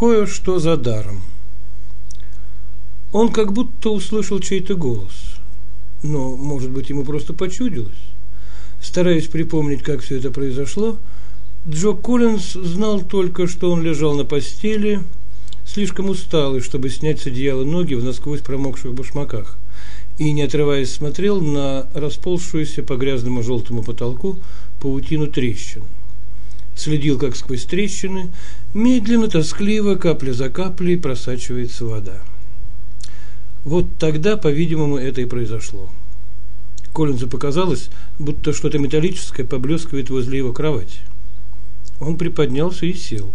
Кое-что за даром. Он как будто услышал чей-то голос, но, может быть, ему просто почудилось. Стараясь припомнить, как все это произошло, Джо Коллинз знал только, что он лежал на постели, слишком усталый, чтобы снять с одеяла ноги в насквозь промокших башмаках, и, не отрываясь, смотрел на расползшуюся по грязному желтому потолку паутину трещин. Следил, как сквозь трещины, медленно, тоскливо, капля за каплей просачивается вода. Вот тогда, по-видимому, это и произошло. Коллинзу показалось, будто что-то металлическое поблескивает возле его кровати. Он приподнялся и сел.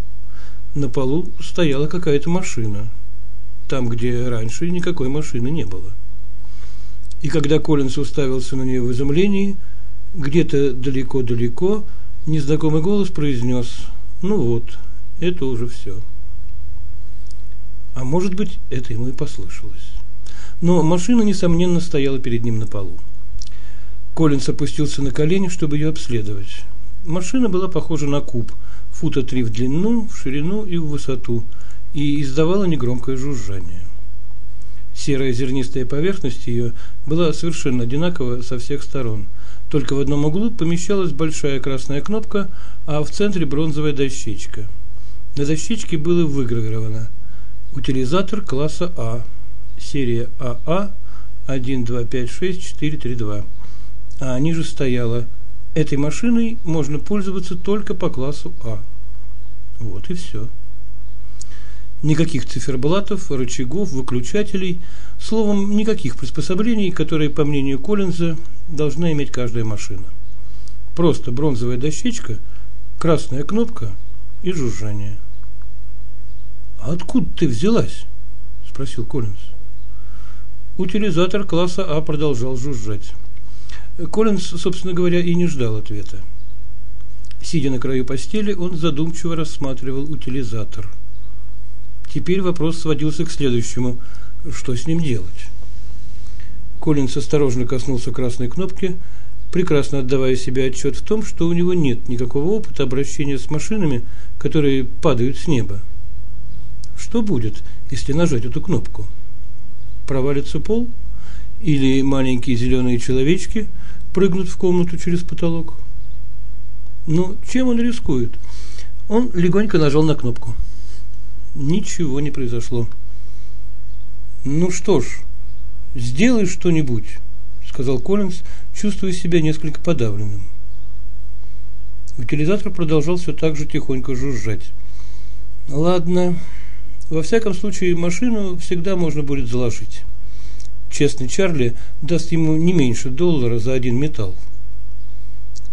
На полу стояла какая-то машина, там, где раньше никакой машины не было. И когда Коллинз уставился на нее в изумлении, где-то далеко-далеко незнакомый голос произнес «Ну вот, это уже все». А может быть, это ему и послышалось. Но машина, несомненно, стояла перед ним на полу. Коллинз опустился на колени, чтобы ее обследовать. Машина была похожа на куб, фута три в длину, в ширину и в высоту, и издавала негромкое жужжание. Серая зернистая поверхность ее была совершенно одинакова со всех сторон. Только в одном углу помещалась большая красная кнопка, а в центре бронзовая дощечка. На дощечке было выгравировано «Утилизатор класса А, серия АА 1256432». А ниже стояло Этой машиной можно пользоваться только по классу А. Вот и все. Никаких циферблатов, рычагов, выключателей, словом, никаких приспособлений, которые, по мнению Коллинза, должна иметь каждая машина. Просто бронзовая дощечка, красная кнопка и жужжание. «А откуда ты взялась?» – спросил Коллинз. Утилизатор класса А продолжал жужжать. Коллинз, собственно говоря, и не ждал ответа. Сидя на краю постели, он задумчиво рассматривал утилизатор. Теперь вопрос сводился к следующему. Что с ним делать? Коллинз осторожно коснулся красной кнопки, прекрасно отдавая себе отчет в том, что у него нет никакого опыта обращения с машинами, которые падают с неба. Что будет, если нажать эту кнопку? Провалится пол? Или маленькие зеленые человечки – прыгнуть в комнату через потолок. Но чем он рискует? Он легонько нажал на кнопку. Ничего не произошло. Ну что ж, сделай что-нибудь, сказал Коллинз, чувствуя себя несколько подавленным. Утилизатор продолжал все так же тихонько жужжать. Ладно, во всяком случае машину всегда можно будет заложить честный Чарли даст ему не меньше доллара за один металл.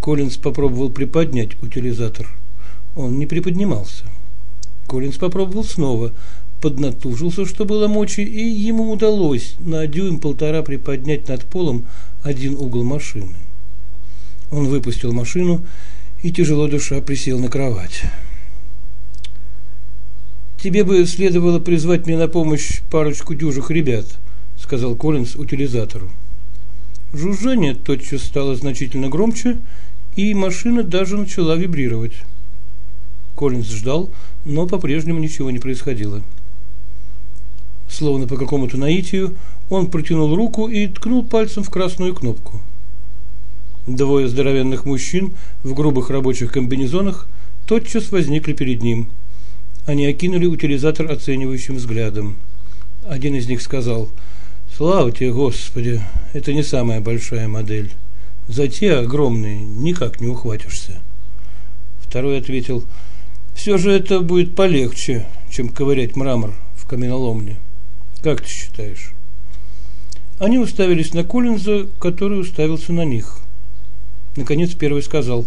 Коллинз попробовал приподнять утилизатор. Он не приподнимался. Коллинз попробовал снова, поднатужился, что было мочи, и ему удалось на дюйм-полтора приподнять над полом один угол машины. Он выпустил машину и, тяжело душа, присел на кровать. «Тебе бы следовало призвать мне на помощь парочку дюжих ребят», сказал Коллинз утилизатору. Жужжание тотчас стало значительно громче, и машина даже начала вибрировать. Коллинз ждал, но по-прежнему ничего не происходило. Словно по какому-то наитию, он протянул руку и ткнул пальцем в красную кнопку. Двое здоровенных мужчин в грубых рабочих комбинезонах тотчас возникли перед ним. Они окинули утилизатор оценивающим взглядом. Один из них сказал – Слава тебе, Господи, это не самая большая модель. За те огромные никак не ухватишься. Второй ответил, все же это будет полегче, чем ковырять мрамор в каменоломне. Как ты считаешь? Они уставились на Коллинза, который уставился на них. Наконец первый сказал,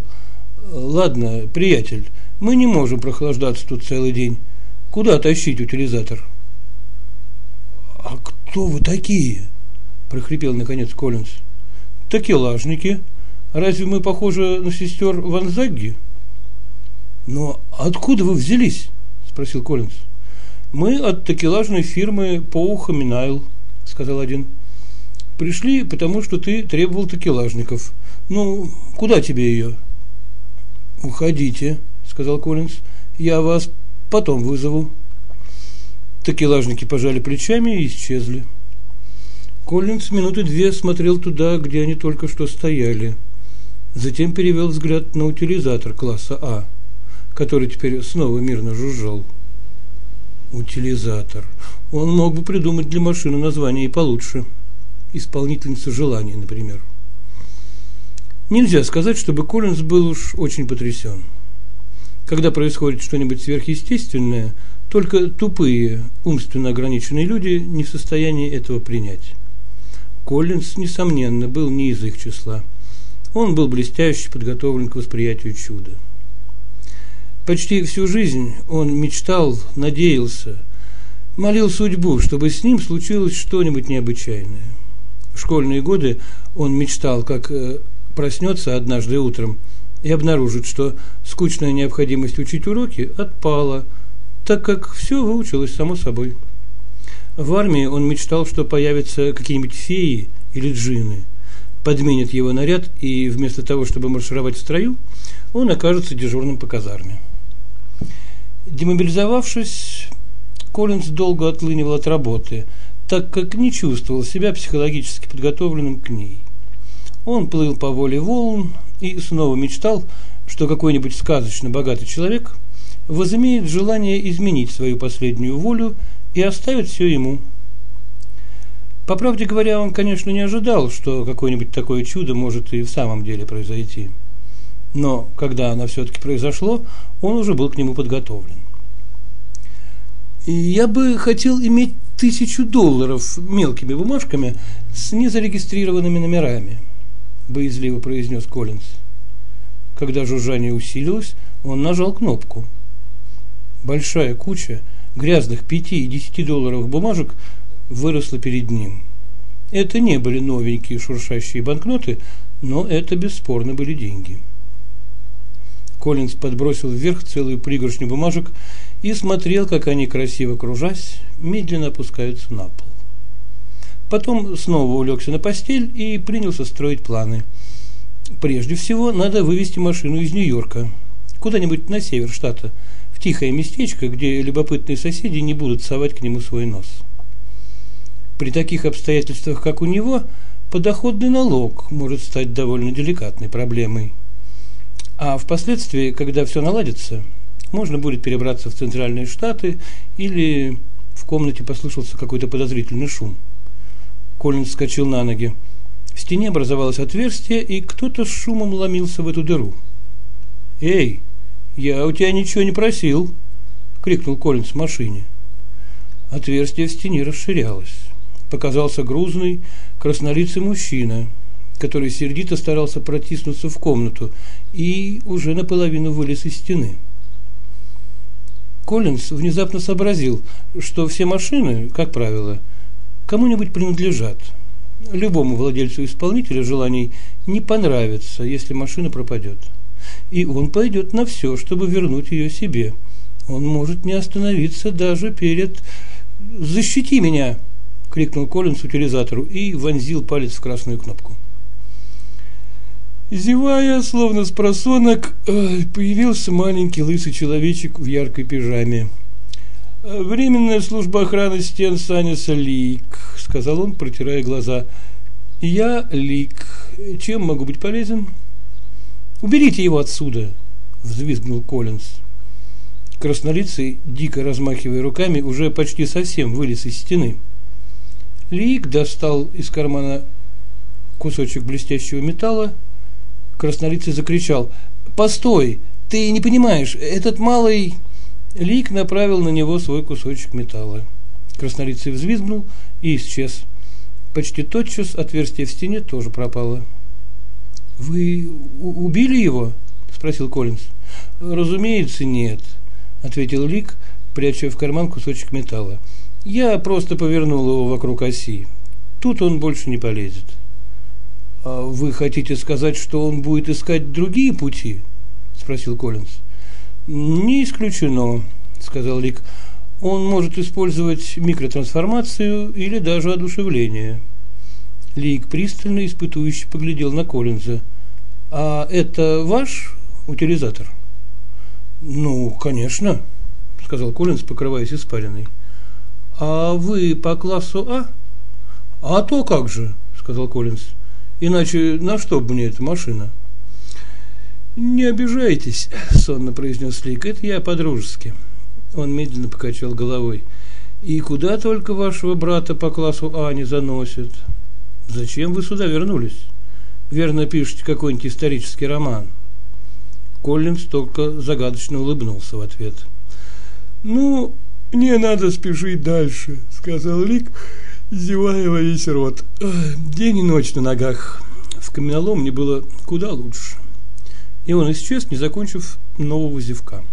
ладно, приятель, мы не можем прохлаждаться тут целый день. Куда тащить утилизатор? А кто вы такие? прохрипел наконец Коллинз. Такелажники. Разве мы похожи на сестер Ванзагги? Но откуда вы взялись? спросил Коллинз. Мы от такелажной фирмы Поуха Минайл, сказал один. Пришли, потому что ты требовал такелажников. Ну, куда тебе ее? Уходите, сказал Коллинз. Я вас потом вызову. Такелажники пожали плечами и исчезли. Коллинз минуты две смотрел туда, где они только что стояли. Затем перевел взгляд на утилизатор класса А, который теперь снова мирно жужжал. Утилизатор. Он мог бы придумать для машины название и получше. Исполнительница желаний, например. Нельзя сказать, чтобы Коллинз был уж очень потрясен. Когда происходит что-нибудь сверхъестественное, только тупые, умственно ограниченные люди не в состоянии этого принять. Коллинз, несомненно, был не из их числа. Он был блестяще подготовлен к восприятию чуда. Почти всю жизнь он мечтал, надеялся, молил судьбу, чтобы с ним случилось что-нибудь необычайное. В школьные годы он мечтал, как э, проснется однажды утром и обнаружит, что скучная необходимость учить уроки отпала, так как все выучилось само собой. В армии он мечтал, что появятся какие-нибудь феи или джинны, подменят его наряд, и вместо того, чтобы маршировать в строю, он окажется дежурным по казарме. Демобилизовавшись, Коллинз долго отлынивал от работы, так как не чувствовал себя психологически подготовленным к ней. Он плыл по воле волн и снова мечтал, что какой-нибудь сказочно богатый человек возымеет желание изменить свою последнюю волю и оставит все ему. По правде говоря, он, конечно, не ожидал, что какое-нибудь такое чудо может и в самом деле произойти. Но когда оно все-таки произошло, он уже был к нему подготовлен. «Я бы хотел иметь тысячу долларов мелкими бумажками с незарегистрированными номерами», – боязливо произнес Коллинз. Когда жужжание усилилось, он нажал кнопку. Большая куча – грязных 5 и 10 долларовых бумажек выросла перед ним. Это не были новенькие шуршащие банкноты, но это бесспорно были деньги. Коллинз подбросил вверх целую пригоршню бумажек и смотрел, как они, красиво кружась, медленно опускаются на пол. Потом снова улегся на постель и принялся строить планы. Прежде всего, надо вывести машину из Нью-Йорка, куда-нибудь на север штата – в тихое местечко, где любопытные соседи не будут совать к нему свой нос. При таких обстоятельствах, как у него, подоходный налог может стать довольно деликатной проблемой. А впоследствии, когда все наладится, можно будет перебраться в Центральные Штаты или в комнате послышался какой-то подозрительный шум. Колин вскочил на ноги. В стене образовалось отверстие, и кто-то с шумом ломился в эту дыру. «Эй!» «Я у тебя ничего не просил!» – крикнул Коллинз в машине. Отверстие в стене расширялось. Показался грузный, краснолицый мужчина, который сердито старался протиснуться в комнату и уже наполовину вылез из стены. Коллинз внезапно сообразил, что все машины, как правило, кому-нибудь принадлежат. Любому владельцу исполнителя желаний не понравится, если машина пропадет и он пойдет на все, чтобы вернуть ее себе. Он может не остановиться даже перед «Защити меня!» – крикнул Коллинс утилизатору и вонзил палец в красную кнопку. Зевая, словно с просонок, э, появился маленький лысый человечек в яркой пижаме. «Временная служба охраны стен Саниса Лик», – сказал он, протирая глаза. «Я Лик. Чем могу быть полезен?» Уберите его отсюда, взвизгнул Коллинз. Краснолицый, дико размахивая руками, уже почти совсем вылез из стены. Лик достал из кармана кусочек блестящего металла. Краснолицый закричал «Постой! Ты не понимаешь, этот малый...» Лик направил на него свой кусочек металла. Краснолицый взвизгнул и исчез. Почти тотчас отверстие в стене тоже пропало. «Вы убили его?» – спросил Коллинз. «Разумеется, нет», – ответил Лик, пряча в карман кусочек металла. «Я просто повернул его вокруг оси. Тут он больше не полезет». «А вы хотите сказать, что он будет искать другие пути?» – спросил Коллинз. «Не исключено», – сказал Лик. «Он может использовать микротрансформацию или даже одушевление». Лик пристально испытующе поглядел на Коллинза. «А это ваш утилизатор?» «Ну, конечно», – сказал Коллинз, покрываясь испариной. А вы по классу А? А то как же, сказал Коллинз. Иначе на что мне эта машина? Не обижайтесь, сонно произнес Лик. Это я по-дружески. Он медленно покачал головой. И куда только вашего брата по классу А не заносит? Зачем вы сюда вернулись? Верно пишете какой-нибудь исторический роман. Коллинз только загадочно улыбнулся в ответ. Ну, мне надо спешить дальше, сказал Лик, зевая во весь рот. День и ночь на ногах. В каменоломне было куда лучше. И он исчез, не закончив нового зевка.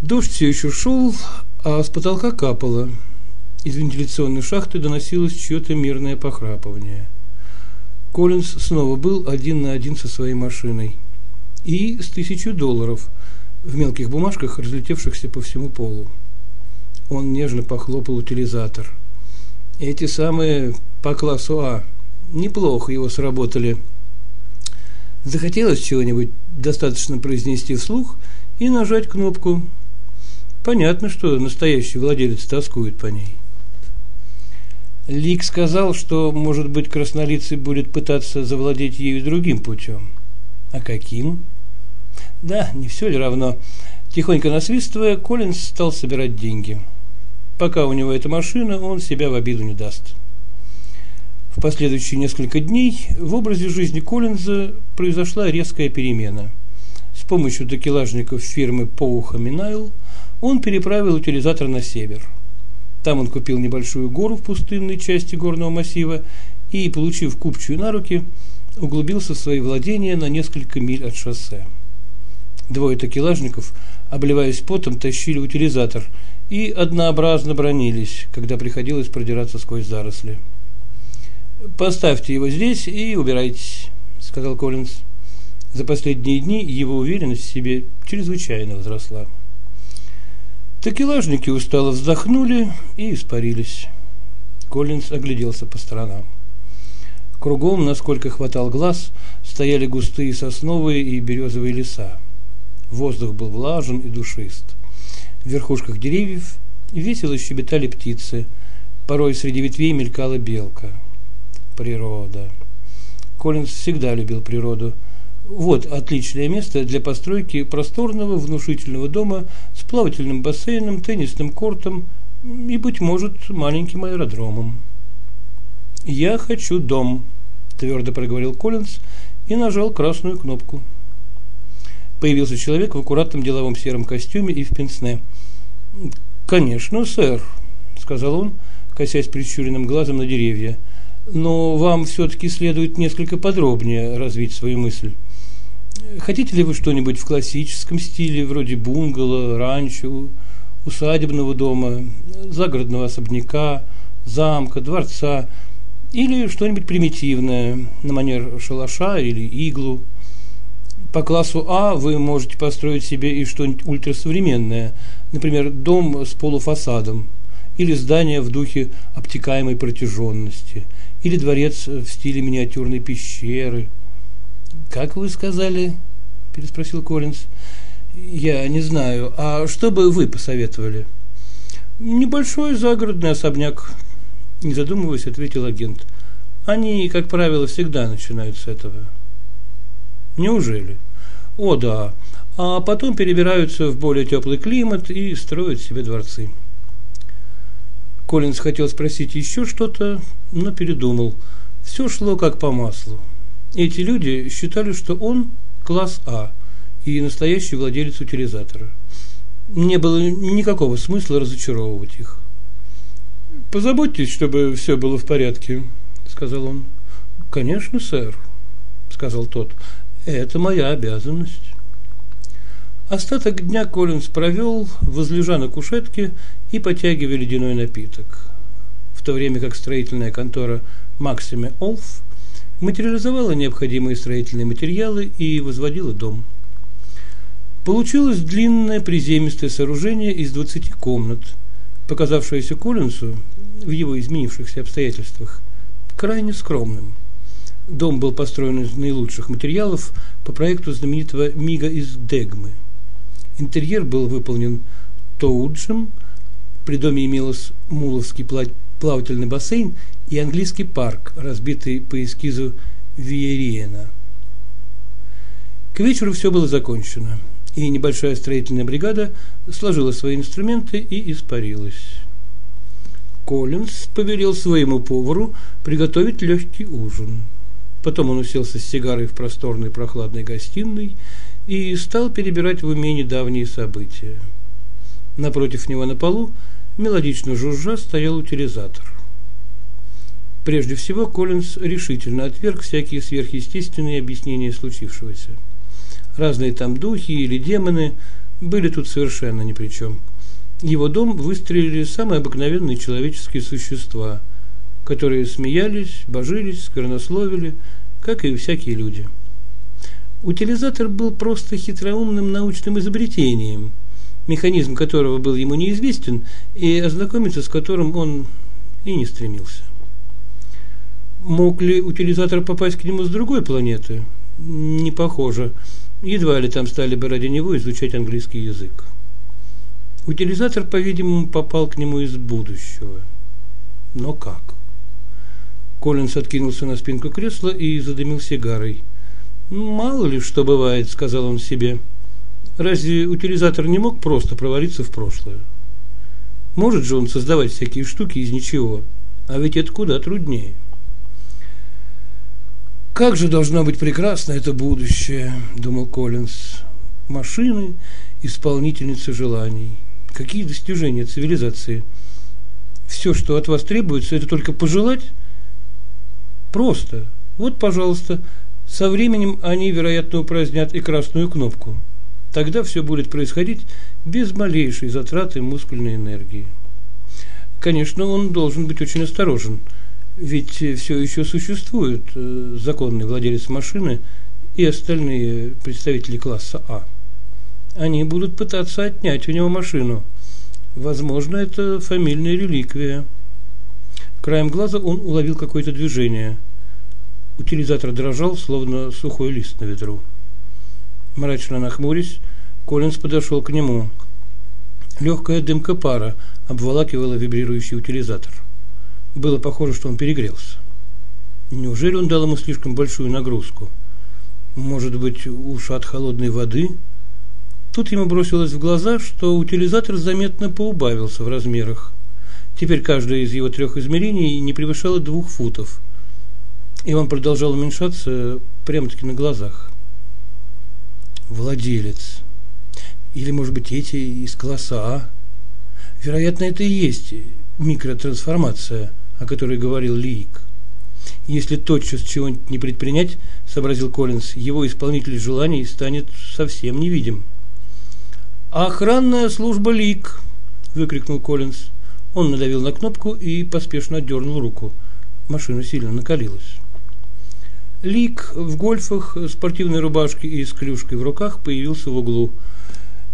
Дождь все еще шел, а с потолка капало. Из вентиляционной шахты доносилось чье-то мирное похрапывание. Коллинз снова был один на один со своей машиной. И с тысячу долларов в мелких бумажках, разлетевшихся по всему полу. Он нежно похлопал утилизатор. Эти самые по классу А неплохо его сработали. Захотелось чего-нибудь достаточно произнести вслух и нажать кнопку. Понятно, что настоящий владелец тоскует по ней. Лик сказал, что, может быть, краснолицый будет пытаться завладеть ею другим путем. А каким? Да, не все ли равно. Тихонько насвистывая, Коллинз стал собирать деньги. Пока у него эта машина, он себя в обиду не даст. В последующие несколько дней в образе жизни Коллинза произошла резкая перемена. С помощью такелажников фирмы Поуха Минайл он переправил утилизатор на север. Там он купил небольшую гору в пустынной части горного массива и, получив купчую на руки, углубился в свои владения на несколько миль от шоссе. Двое такелажников, обливаясь потом, тащили утилизатор и однообразно бронились, когда приходилось продираться сквозь заросли. «Поставьте его здесь и убирайтесь», – сказал Коллинз. За последние дни его уверенность в себе чрезвычайно возросла. Такелажники устало вздохнули и испарились. Коллинз огляделся по сторонам. Кругом, насколько хватал глаз, стояли густые сосновые и березовые леса. Воздух был влажен и душист. В верхушках деревьев весело щебетали птицы. Порой среди ветвей мелькала белка – природа. Коллинз всегда любил природу. Вот отличное место для постройки просторного внушительного дома с плавательным бассейном, теннисным кортом и, быть может, маленьким аэродромом. «Я хочу дом», – твердо проговорил Коллинз и нажал красную кнопку. Появился человек в аккуратном деловом сером костюме и в пенсне. «Конечно, сэр», – сказал он, косясь прищуренным глазом на деревья – но вам все-таки следует несколько подробнее развить свою мысль. Хотите ли вы что-нибудь в классическом стиле, вроде бунгало, ранчо, усадебного дома, загородного особняка, замка, дворца, или что-нибудь примитивное, на манер шалаша или иглу? По классу А вы можете построить себе и что-нибудь ультрасовременное, например, дом с полуфасадом, или здание в духе обтекаемой протяженности – или дворец в стиле миниатюрной пещеры. Как вы сказали? переспросил Коллинз. Я не знаю. А что бы вы посоветовали? Небольшой загородный особняк, не задумываясь, ответил агент. Они, как правило, всегда начинают с этого. Неужели? О, да. А потом перебираются в более теплый климат и строят себе дворцы. Коллинз хотел спросить еще что-то, но передумал. Все шло как по маслу. Эти люди считали, что он класс А и настоящий владелец утилизатора. Не было никакого смысла разочаровывать их. «Позаботьтесь, чтобы все было в порядке», – сказал он. «Конечно, сэр», – сказал тот. «Это моя обязанность». Остаток дня Коллинз провел, возлежа на кушетке и потягивая ледяной напиток. В то время как строительная контора Максиме Олф материализовала необходимые строительные материалы и возводила дом. Получилось длинное приземистое сооружение из 20 комнат, показавшееся Коллинсу в его изменившихся обстоятельствах крайне скромным. Дом был построен из наилучших материалов по проекту знаменитого Мига из Дегмы – Интерьер был выполнен Тоуджем, При доме имелось Муловский плавательный бассейн и английский парк, разбитый по эскизу Виериена. К вечеру все было закончено, и небольшая строительная бригада сложила свои инструменты и испарилась. Коллинз повелел своему повару приготовить легкий ужин. Потом он уселся с сигарой в просторной прохладной гостиной и стал перебирать в уме недавние события. Напротив него на полу, мелодично жужжа, стоял утилизатор. Прежде всего, Коллинз решительно отверг всякие сверхъестественные объяснения случившегося. Разные там духи или демоны были тут совершенно ни при чем – его дом выстрелили самые обыкновенные человеческие существа, которые смеялись, божились, сквернословили, как и всякие люди. Утилизатор был просто хитроумным научным изобретением, механизм которого был ему неизвестен и ознакомиться с которым он и не стремился. Мог ли утилизатор попасть к нему с другой планеты? Не похоже. Едва ли там стали бы ради него изучать английский язык. Утилизатор, по-видимому, попал к нему из будущего. Но как? Коллинс откинулся на спинку кресла и задымил сигарой. «Мало ли что бывает», — сказал он себе. «Разве утилизатор не мог просто провалиться в прошлое? Может же он создавать всякие штуки из ничего, а ведь это куда труднее». «Как же должно быть прекрасно это будущее», — думал Коллинз. «Машины, исполнительницы желаний». Какие достижения цивилизации? Все, что от вас требуется, это только пожелать? Просто. Вот, пожалуйста, со временем они, вероятно, упразднят и красную кнопку. Тогда все будет происходить без малейшей затраты мускульной энергии. Конечно, он должен быть очень осторожен, ведь все еще существует э, законный владелец машины и остальные представители класса А они будут пытаться отнять у него машину. Возможно, это фамильная реликвия. Краем глаза он уловил какое-то движение. Утилизатор дрожал, словно сухой лист на ветру. Мрачно нахмурясь, Коллинз подошел к нему. Легкая дымка пара обволакивала вибрирующий утилизатор. Было похоже, что он перегрелся. Неужели он дал ему слишком большую нагрузку? Может быть, уж от холодной воды – Тут ему бросилось в глаза, что утилизатор заметно поубавился в размерах. Теперь каждое из его трех измерений не превышало двух футов. И он продолжал уменьшаться прямо-таки на глазах. Владелец. Или, может быть, эти из класса А. Вероятно, это и есть микротрансформация, о которой говорил Лик. Если тотчас чего-нибудь не предпринять, сообразил Коллинз, его исполнитель желаний станет совсем невидим. «Охранная служба ЛИК!» – выкрикнул Коллинз. Он надавил на кнопку и поспешно отдернул руку. Машина сильно накалилась. Лик в гольфах, спортивной рубашке и с клюшкой в руках появился в углу.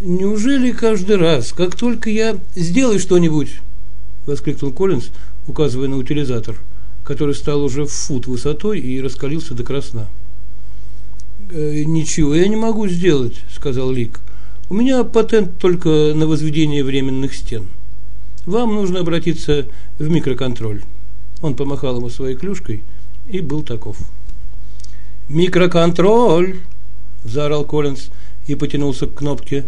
«Неужели каждый раз, как только я... Сделай что-нибудь!» – воскликнул Коллинз, указывая на утилизатор, который стал уже в фут высотой и раскалился до красна. «Э, «Ничего я не могу сделать», – сказал Лик. У меня патент только на возведение временных стен. Вам нужно обратиться в микроконтроль. Он помахал ему своей клюшкой и был таков. «Микроконтроль!» – заорал Коллинз и потянулся к кнопке,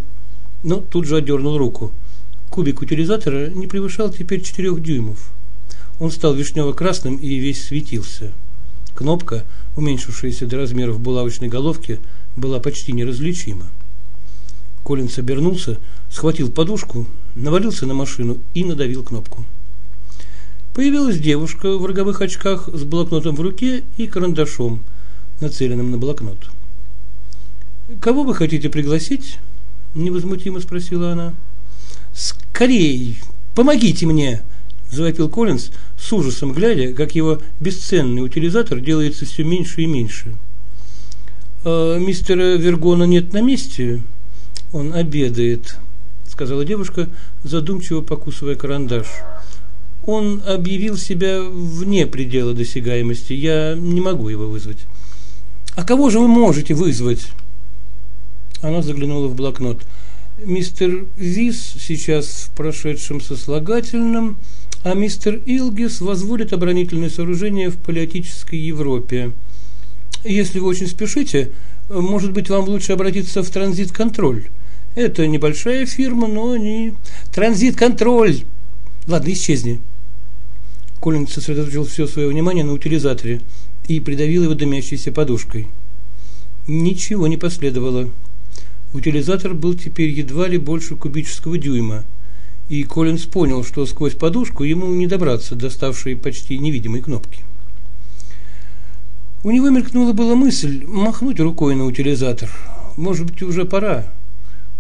но тут же отдернул руку. Кубик утилизатора не превышал теперь четырех дюймов. Он стал вишнево-красным и весь светился. Кнопка, уменьшившаяся до размеров булавочной головки, была почти неразличима. Коллинс обернулся, схватил подушку, навалился на машину и надавил кнопку. Появилась девушка в роговых очках с блокнотом в руке и карандашом, нацеленным на блокнот. «Кого вы хотите пригласить?» – невозмутимо спросила она. «Скорей! Помогите мне!» – завопил Коллинз, с ужасом глядя, как его бесценный утилизатор делается все меньше и меньше. «А мистера Вергона нет на месте?» Он обедает, сказала девушка, задумчиво покусывая карандаш. Он объявил себя вне предела досягаемости. Я не могу его вызвать. А кого же вы можете вызвать? Она заглянула в блокнот. Мистер Вис сейчас в прошедшем сослагательном, а мистер Илгис возводит оборонительное сооружение в политической Европе. Если вы очень спешите, может быть, вам лучше обратиться в транзит-контроль. Это небольшая фирма, но они... Транзит-контроль! Ладно, исчезни. Колин сосредоточил все свое внимание на утилизаторе и придавил его дымящейся подушкой. Ничего не последовало. Утилизатор был теперь едва ли больше кубического дюйма, и Коллинз понял, что сквозь подушку ему не добраться до ставшей почти невидимой кнопки. У него мелькнула была мысль махнуть рукой на утилизатор. Может быть, уже пора.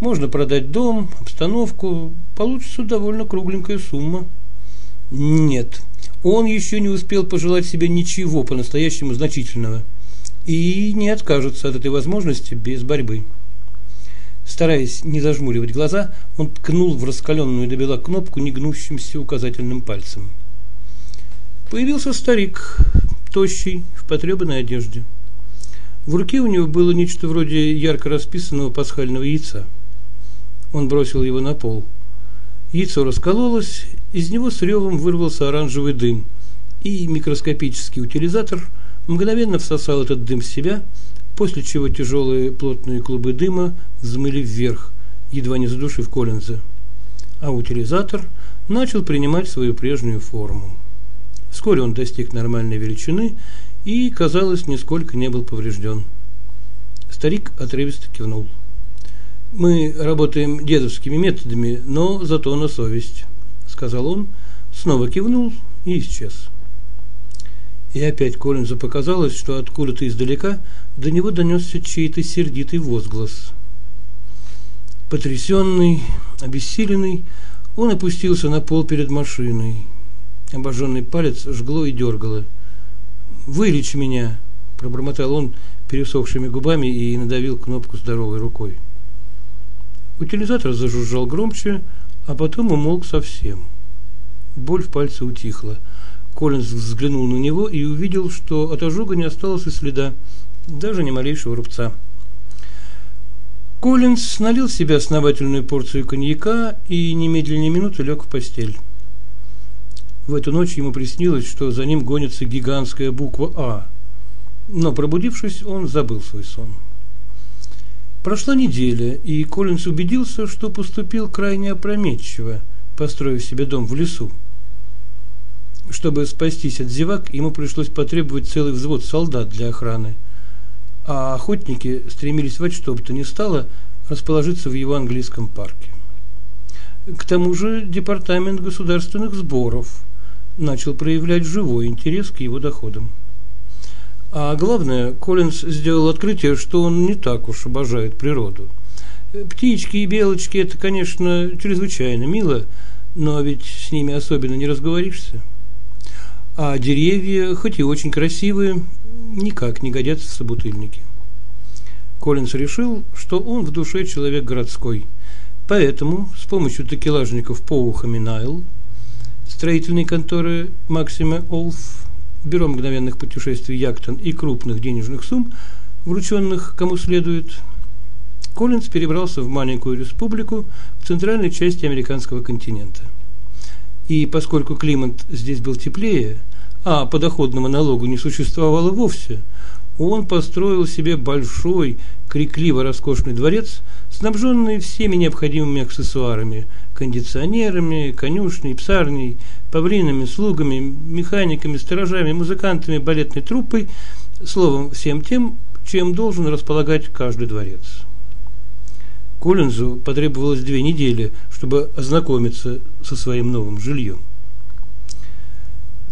Можно продать дом, обстановку, получится довольно кругленькая сумма. Нет, он еще не успел пожелать себе ничего по-настоящему значительного и не откажется от этой возможности без борьбы. Стараясь не зажмуривать глаза, он ткнул в раскаленную до бела кнопку негнущимся указательным пальцем. Появился старик, тощий, в потребанной одежде. В руке у него было нечто вроде ярко расписанного пасхального яйца. Он бросил его на пол. Яйцо раскололось, из него с ревом вырвался оранжевый дым, и микроскопический утилизатор мгновенно всосал этот дым в себя, после чего тяжелые плотные клубы дыма взмыли вверх, едва не задушив Коллинза. А утилизатор начал принимать свою прежнюю форму. Вскоре он достиг нормальной величины и, казалось, нисколько не был поврежден. Старик отрывисто кивнул. «Мы работаем дедовскими методами, но зато на совесть» сказал он, снова кивнул и исчез. И опять Коллинзу показалось, что откуда-то издалека до него донесся чей-то сердитый возглас. Потрясенный, обессиленный, он опустился на пол перед машиной. Обожженный палец жгло и дергало. «Вылечь меня!» – пробормотал он пересохшими губами и надавил кнопку здоровой рукой. Утилизатор зажужжал громче, а потом умолк совсем. Боль в пальце утихла. Коллинз взглянул на него и увидел, что от ожога не осталось и следа, даже ни малейшего рубца. Коллинз налил себе основательную порцию коньяка и немедленно минуты лег в постель. В эту ночь ему приснилось, что за ним гонится гигантская буква «А». Но, пробудившись, он забыл свой сон. Прошла неделя, и Коллинз убедился, что поступил крайне опрометчиво, построив себе дом в лесу. Чтобы спастись от зевак, ему пришлось потребовать целый взвод солдат для охраны, а охотники стремились во что бы то ни стало расположиться в его английском парке. К тому же департамент государственных сборов начал проявлять живой интерес к его доходам. А главное, Коллинз сделал открытие, что он не так уж обожает природу. Птички и белочки – это, конечно, чрезвычайно мило, но ведь с ними особенно не разговоришься. А деревья, хоть и очень красивые, никак не годятся в собутыльники. Коллинз решил, что он в душе человек городской, поэтому с помощью такелажников Поухами Найл, строительной конторы Максима Олф бюро мгновенных путешествий Яктон и крупных денежных сумм, врученных кому следует, Коллинз перебрался в маленькую республику в центральной части американского континента. И поскольку климат здесь был теплее, а подоходного налогу не существовало вовсе, он построил себе большой, крикливо роскошный дворец, снабженный всеми необходимыми аксессуарами – кондиционерами, конюшней, псарней, павлинами, слугами, механиками, сторожами, музыкантами, балетной труппой, словом, всем тем, чем должен располагать каждый дворец. Коллинзу потребовалось две недели, чтобы ознакомиться со своим новым жильем.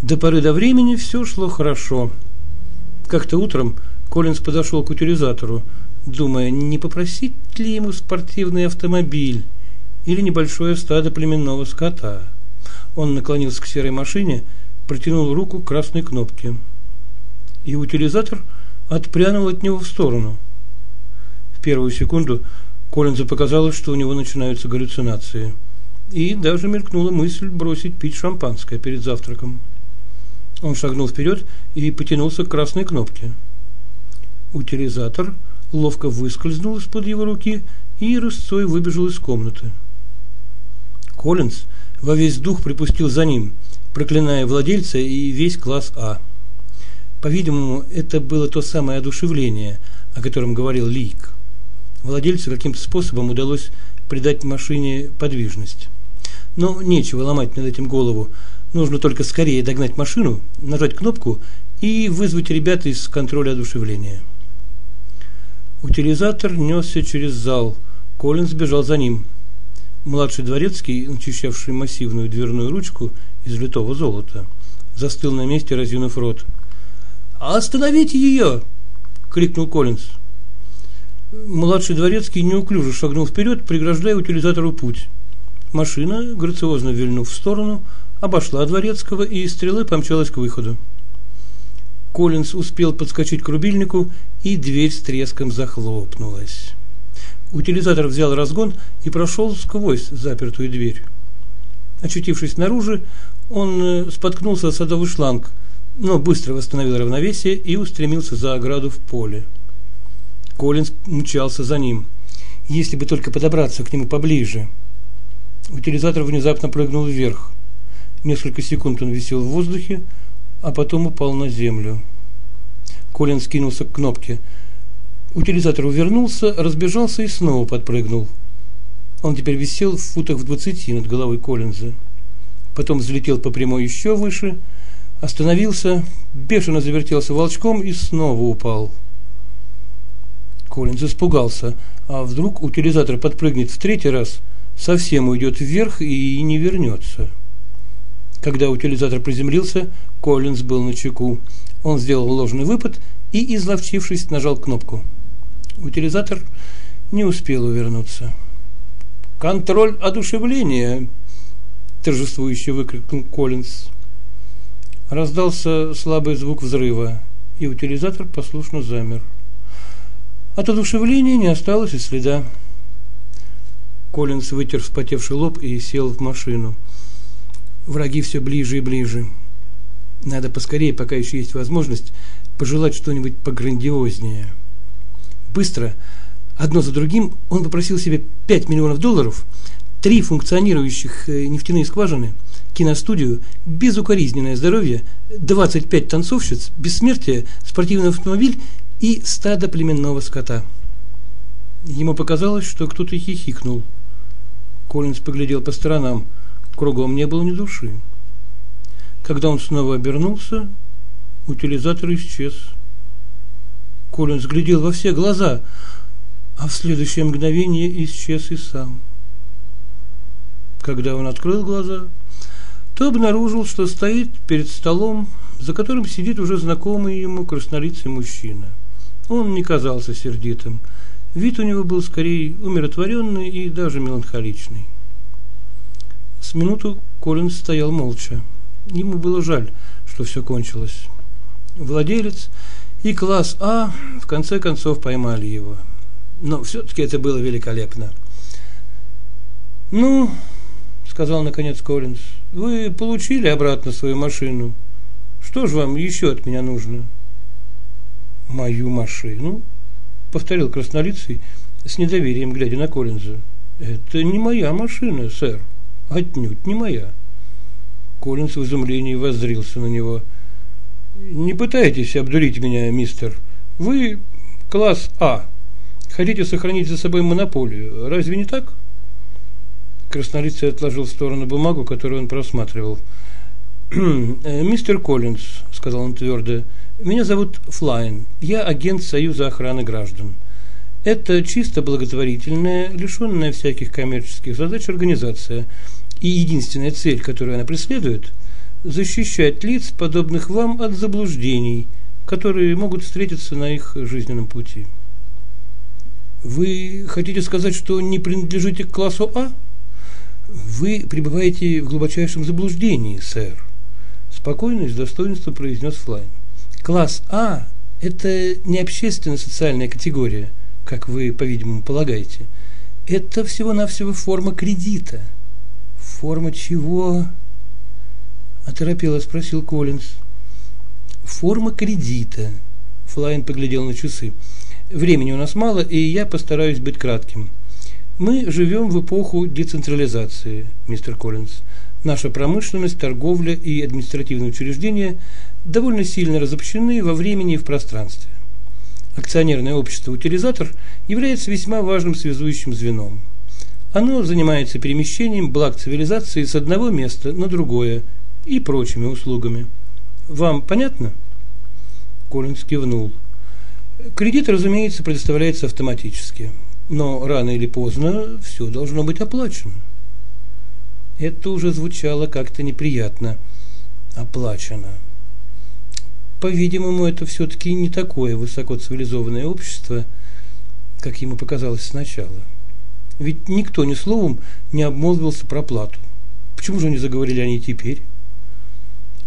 До поры до времени все шло хорошо. Как-то утром Коллинз подошел к утилизатору, думая, не попросить ли ему спортивный автомобиль или небольшое стадо племенного скота. Он наклонился к серой машине, протянул руку к красной кнопке. И утилизатор отпрянул от него в сторону. В первую секунду Коллинзу показалось, что у него начинаются галлюцинации. И даже мелькнула мысль бросить пить шампанское перед завтраком. Он шагнул вперед и потянулся к красной кнопке. Утилизатор ловко выскользнул из-под его руки и рысцой выбежал из комнаты. Коллинз во весь дух припустил за ним, проклиная владельца и весь класс А. По-видимому, это было то самое одушевление, о котором говорил Лик. Владельцу каким-то способом удалось придать машине подвижность. Но нечего ломать над этим голову. Нужно только скорее догнать машину, нажать кнопку и вызвать ребят из контроля одушевления. Утилизатор несся через зал. Коллинз бежал за ним. Младший дворецкий, начищавший массивную дверную ручку из литого золота, застыл на месте, разинув рот. «Остановите ее!» – крикнул Коллинз. Младший дворецкий неуклюже шагнул вперед, преграждая утилизатору путь. Машина, грациозно вильнув в сторону, обошла дворецкого и стрелой помчалась к выходу. Коллинз успел подскочить к рубильнику, и дверь с треском захлопнулась. Утилизатор взял разгон и прошел сквозь запертую дверь. Очутившись снаружи, он э, споткнулся о садовый шланг, но быстро восстановил равновесие и устремился за ограду в поле. Коллинз мчался за ним. Если бы только подобраться к нему поближе. Утилизатор внезапно прыгнул вверх. Несколько секунд он висел в воздухе, а потом упал на землю. Колин скинулся к кнопке. Утилизатор увернулся, разбежался и снова подпрыгнул. Он теперь висел в футах в двадцати над головой Коллинза. Потом взлетел по прямой еще выше, остановился, бешено завертелся волчком и снова упал. Коллинз испугался, а вдруг утилизатор подпрыгнет в третий раз, совсем уйдет вверх и не вернется. Когда утилизатор приземлился, Коллинз был на чеку. Он сделал ложный выпад и, изловчившись, нажал кнопку. Утилизатор не успел увернуться. «Контроль одушевления!» – торжествующе выкрикнул Коллинз. Раздался слабый звук взрыва, и утилизатор послушно замер. От одушевления не осталось и следа. Коллинз вытер вспотевший лоб и сел в машину. Враги все ближе и ближе. Надо поскорее, пока еще есть возможность, пожелать что-нибудь пограндиознее. Быстро, одно за другим, он попросил себе 5 миллионов долларов, три функционирующих э, нефтяные скважины, киностудию, безукоризненное здоровье, 25 танцовщиц, бессмертие, спортивный автомобиль и стадо племенного скота. Ему показалось, что кто-то хихикнул. Коллинз поглядел по сторонам. Кругом не было ни души. Когда он снова обернулся, утилизатор исчез. Коллинз глядел во все глаза, а в следующее мгновение исчез и сам. Когда он открыл глаза, то обнаружил, что стоит перед столом, за которым сидит уже знакомый ему краснолицый мужчина. Он не казался сердитым. Вид у него был скорее умиротворенный и даже меланхоличный. С минуту Коллинз стоял молча. Ему было жаль, что все кончилось. Владелец и класс А в конце концов поймали его. Но все-таки это было великолепно. «Ну, — сказал наконец Коллинз, — вы получили обратно свою машину. Что же вам еще от меня нужно?» «Мою машину?» — повторил краснолицый с недоверием, глядя на Коллинза. «Это не моя машина, сэр. Отнюдь не моя». Коллинз в изумлении воззрился на него. «Не пытайтесь обдурить меня, мистер. Вы класс А. Хотите сохранить за собой монополию. Разве не так?» Краснолицый отложил в сторону бумагу, которую он просматривал. «Мистер Коллинз», — сказал он твердо, — меня зовут Флайн. Я агент Союза охраны граждан. Это чисто благотворительная, лишенная всяких коммерческих задач организация. И единственная цель, которую она преследует – защищать лиц, подобных вам, от заблуждений, которые могут встретиться на их жизненном пути. Вы хотите сказать, что не принадлежите к классу А? Вы пребываете в глубочайшем заблуждении, сэр. Спокойно и с достоинством произнес Флайн. Класс А – это не общественно-социальная категория, как вы, по-видимому, полагаете. Это всего-навсего форма кредита. Форма чего? Оторопело спросил Коллинз. Форма кредита. Флайн поглядел на часы. Времени у нас мало, и я постараюсь быть кратким. Мы живем в эпоху децентрализации, мистер Коллинз. Наша промышленность, торговля и административные учреждения довольно сильно разобщены во времени и в пространстве. Акционерное общество «Утилизатор» является весьма важным связующим звеном. Оно занимается перемещением благ цивилизации с одного места на другое и прочими услугами. Вам понятно? Коллинз кивнул. Кредит, разумеется, предоставляется автоматически, но рано или поздно все должно быть оплачено. Это уже звучало как-то неприятно. Оплачено. По-видимому, это все-таки не такое высокоцивилизованное общество, как ему показалось сначала. Ведь никто ни словом не обмолвился про плату. Почему же они заговорили они теперь?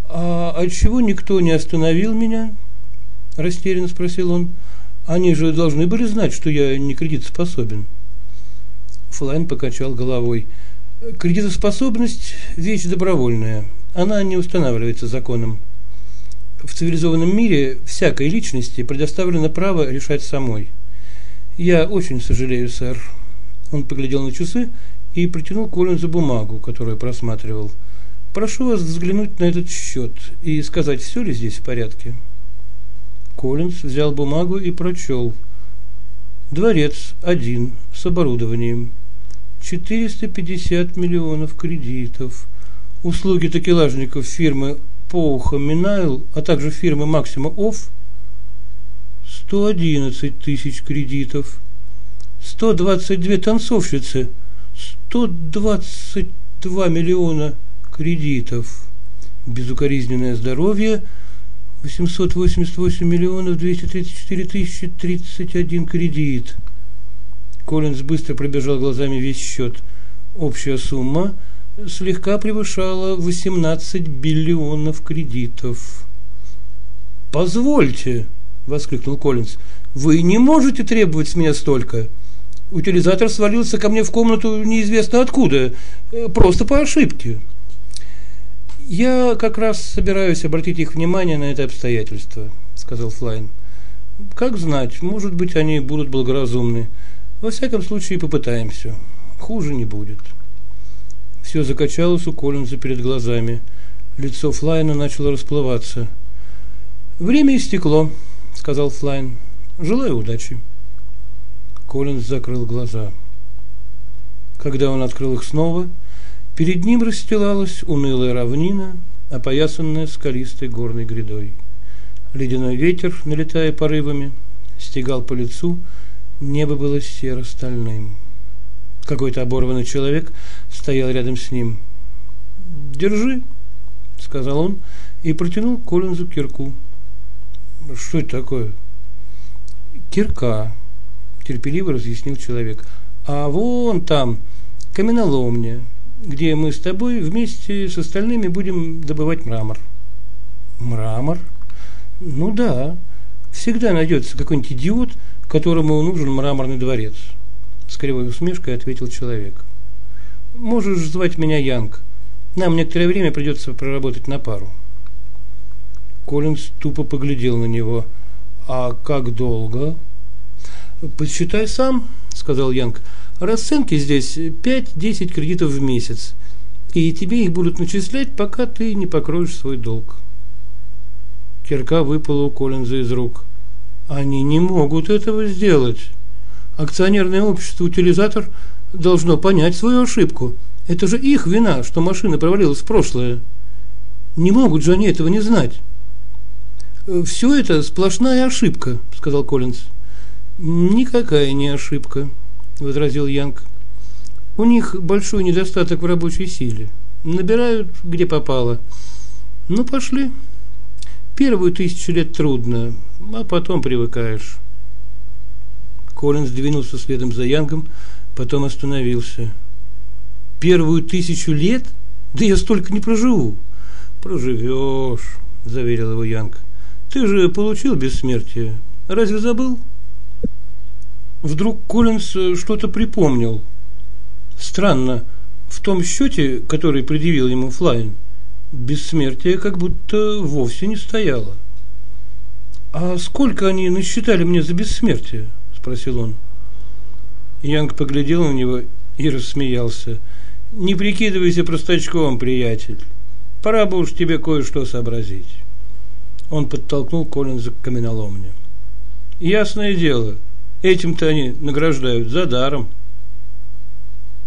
А отчего никто не остановил меня? Растерянно спросил он. Они же должны были знать, что я не кредитоспособен. Флайн покачал головой. Кредитоспособность – вещь добровольная. Она не устанавливается законом. В цивилизованном мире всякой личности предоставлено право решать самой. Я очень сожалею, сэр. Он поглядел на часы и протянул Коллинзу бумагу, которую просматривал. Прошу вас взглянуть на этот счет и сказать, все ли здесь в порядке. Коллинз взял бумагу и прочел. Дворец один с оборудованием. 450 миллионов кредитов. Услуги такелажников фирмы Поуха Минайл, а также фирмы Максима Офф 111 тысяч кредитов. 122 танцовщицы, 122 миллиона кредитов. Безукоризненное здоровье, 888 миллионов 234 тысячи 31 кредит. Коллинз быстро пробежал глазами весь счет. Общая сумма слегка превышала 18 биллионов кредитов. «Позвольте!» – воскликнул Коллинз. «Вы не можете требовать с меня столько!» Утилизатор свалился ко мне в комнату неизвестно откуда, э, просто по ошибке. Я как раз собираюсь обратить их внимание на это обстоятельство, сказал Флайн. Как знать, может быть, они будут благоразумны. Во всяком случае, попытаемся. Хуже не будет. Все закачалось у Коллинза перед глазами. Лицо Флайна начало расплываться. «Время истекло», — сказал Флайн. «Желаю удачи». Коллинз закрыл глаза. Когда он открыл их снова, перед ним расстилалась унылая равнина, опоясанная скалистой горной грядой. Ледяной ветер, налетая порывами, стегал по лицу, небо было серо-стальным. Какой-то оборванный человек стоял рядом с ним. «Держи», — сказал он и протянул Коллинзу кирку. «Что это такое?» «Кирка», терпеливо разъяснил человек. А вон там каменоломня, где мы с тобой вместе с остальными будем добывать мрамор. Мрамор? Ну да. Всегда найдется какой-нибудь идиот, которому нужен мраморный дворец. С кривой усмешкой ответил человек. Можешь звать меня Янг. Нам некоторое время придется проработать на пару. Коллинз тупо поглядел на него. А как долго? Посчитай сам, сказал Янг. Расценки здесь 5-10 кредитов в месяц. И тебе их будут начислять, пока ты не покроешь свой долг. Кирка выпала у Коллинза из рук. Они не могут этого сделать. Акционерное общество «Утилизатор» должно понять свою ошибку. Это же их вина, что машина провалилась в прошлое. Не могут же они этого не знать. «Все это сплошная ошибка», – сказал Коллинз. Никакая не ошибка, возразил Янг. У них большой недостаток в рабочей силе. Набирают где попало. Ну, пошли. Первую тысячу лет трудно, а потом привыкаешь. Колин сдвинулся следом за Янгом, потом остановился. Первую тысячу лет? Да я столько не проживу. Проживешь, заверил его Янг. Ты же получил бессмертие. Разве забыл? Вдруг Коллинз э, что-то припомнил. Странно, в том счете, который предъявил ему Флайн, бессмертие как будто вовсе не стояло. «А сколько они насчитали мне за бессмертие?» – спросил он. Янг поглядел на него и рассмеялся. «Не прикидывайся простачком, приятель. Пора бы уж тебе кое-что сообразить». Он подтолкнул Коллинза к каменоломне. «Ясное дело, этим-то они награждают за даром».